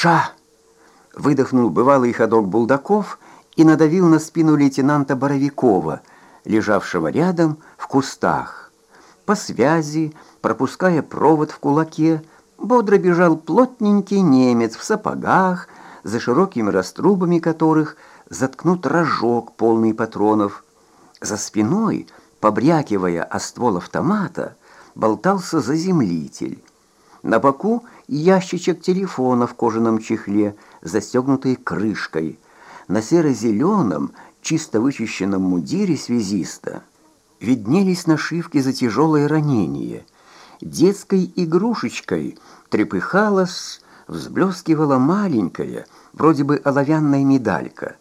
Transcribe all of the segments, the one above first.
«Ша!» — выдохнул бывалый ходок Булдаков и надавил на спину лейтенанта Боровикова, лежавшего рядом в кустах. По связи, пропуская провод в кулаке, бодро бежал плотненький немец в сапогах, за широкими раструбами которых заткнут рожок, полный патронов. За спиной, побрякивая о ствол автомата, болтался заземлитель. На боку ящичек телефона в кожаном чехле, застегнутой крышкой. На серо-зеленом, чисто вычищенном мундире связиста виднелись нашивки за тяжелое ранение. Детской игрушечкой трепыхалась, взблескивала маленькая, вроде бы оловянная медалька.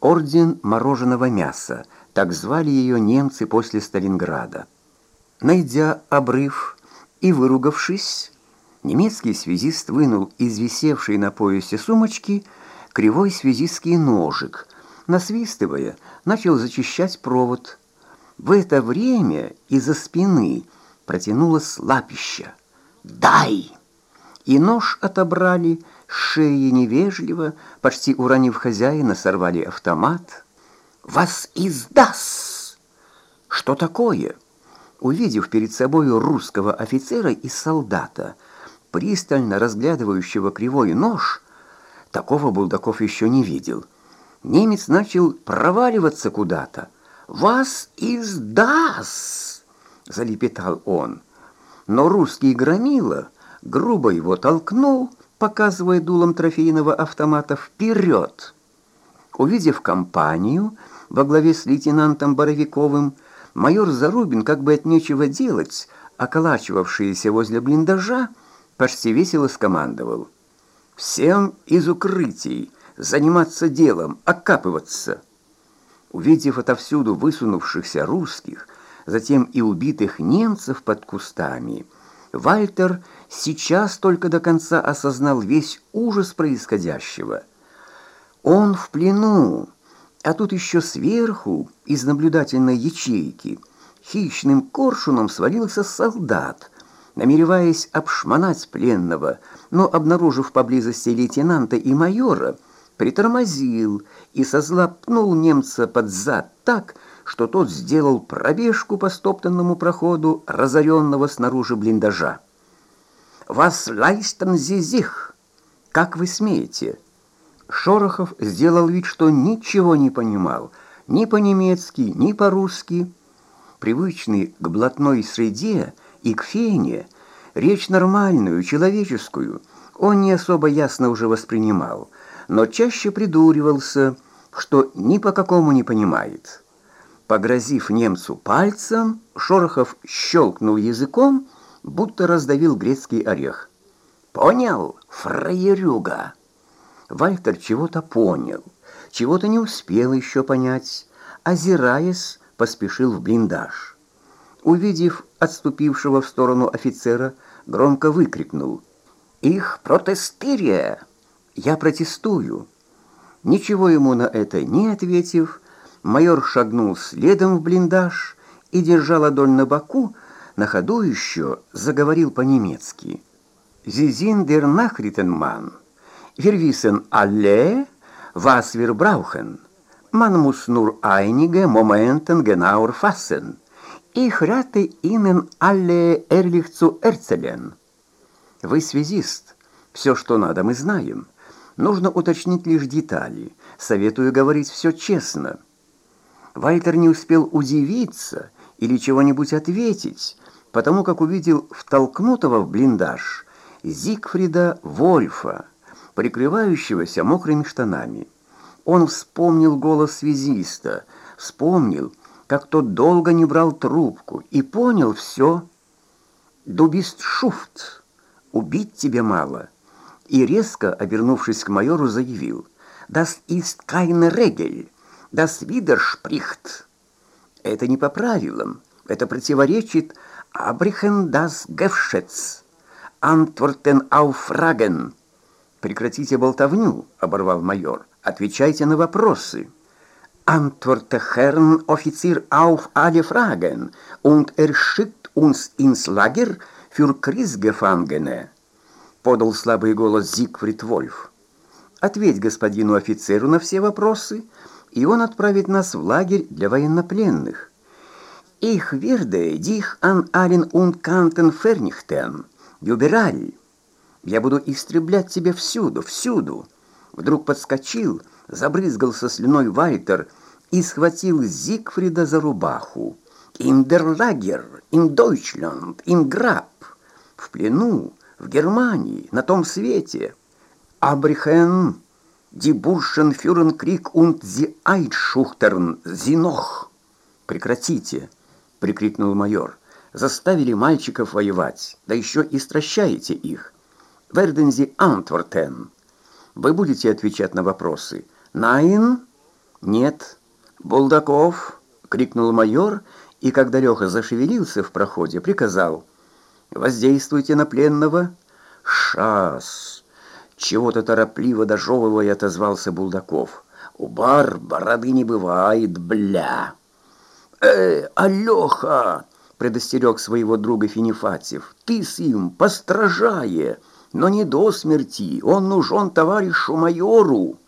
Орден мороженого мяса, так звали ее немцы после Сталинграда. Найдя обрыв и выругавшись, немецкий связист вынул из висевшей на поясе сумочки кривой связистский ножик, насвистывая, начал зачищать провод. В это время из-за спины протянулось лапища. «Дай!» И нож отобрали, шеи невежливо, почти уронив хозяина, сорвали автомат. «Вас издаст!» «Что такое?» увидев перед собой русского офицера и солдата, пристально разглядывающего кривой нож, такого Булдаков еще не видел. Немец начал проваливаться куда-то. «Вас издаст!» — залепетал он. Но русский громила грубо его толкнул, показывая дулом трофейного автомата вперед. Увидев компанию во главе с лейтенантом Боровиковым, Майор Зарубин, как бы от нечего делать, околачивавшийся возле блиндажа, почти весело скомандовал. «Всем из укрытий заниматься делом, окапываться!» Увидев отовсюду высунувшихся русских, затем и убитых немцев под кустами, Вальтер сейчас только до конца осознал весь ужас происходящего. Он в плену, а тут еще сверху, из наблюдательной ячейки, хищным коршуном свалился солдат, намереваясь обшмонать пленного, но, обнаружив поблизости лейтенанта и майора, притормозил и со зла пнул немца под зад так, что тот сделал пробежку по стоптанному проходу разоренного снаружи блиндажа. «Вас лайстен зизих! Как вы смеете?» Шорохов сделал вид, что ничего не понимал, ни по-немецки, ни по-русски. Привычный к блатной среде и к фене, речь нормальную, человеческую, он не особо ясно уже воспринимал, но чаще придуривался, что ни по какому не понимает. Погрозив немцу пальцем, Шорохов щелкнул языком, будто раздавил грецкий орех. «Понял, фраерюга?» Вальтер чего-то понял, чего-то не успел еще понять, озираясь, поспешил в блиндаж. Увидев отступившего в сторону офицера, громко выкрикнул «Их протестирия! Я протестую!» Ничего ему на это не ответив, майор шагнул следом в блиндаж и, держа ладонь на боку, на ходу еще заговорил по-немецки. «Зизин дер Нахритенман!» Wissen alle, was wir brauchen. Man muss nur einige Momenten rate Ihnen alle ehrlich zu erzählen. Вы связист. Все, что надо, мы знаем. Нужно уточнить лишь детали. Советую говорить все честно. Вальтер не успел удивиться или чего-нибудь ответить, потому как увидел втолкнутого в блиндаж Зигфрида Вольфа, прикрывающегося мокрыми штанами. Он вспомнил голос связиста, вспомнил, как тот долго не брал трубку, и понял все. «Du bist шуфт! Убить тебе мало!» И резко, обернувшись к майору, заявил «Das ist keine Regel! Das widerspricht!» «Это не по правилам, это противоречит «Abrichen das Geschätz!» «Antworten auf Fragen!» «Прекратите болтовню», — оборвал майор. «Отвечайте на вопросы». «Antworte Herrn Offizier auf alle Fragen und er schickt uns ins Lager für Kriegsgefangene», — подал слабый голос Зигфрид Вольф. Ответь господину офицеру на все вопросы, и он отправит нас в лагерь для военнопленных. Их верде дих ан ален und кантен фернихтен, юбераль. Я буду истреблять тебя всюду, всюду. Вдруг подскочил, забрызгался слюной Вальтер и схватил Зигфрида за рубаху. «Индерлагер, Индойчланд, Инграб» в плену, в Германии, на том свете. Абрихен, ди Буршен фюрен крик und зи Айдшухтерн, зинох. Прекратите, прикрикнул майор. Заставили мальчиков воевать, да еще и стращаете их. Верден зи антвортен. Вы будете отвечать на вопросы. Найн? Нет. Булдаков? крикнул майор, и когда Леха зашевелился в проходе, приказал — Воздействуйте на пленного. Шас. Чего-то торопливо дожевывая отозвался Булдаков. У бар бороды не бывает, бля. Э, Алёха, предостерег своего друга Финифатьев. Ты с им постражае, но не до смерти. Он нужен товарищу майору.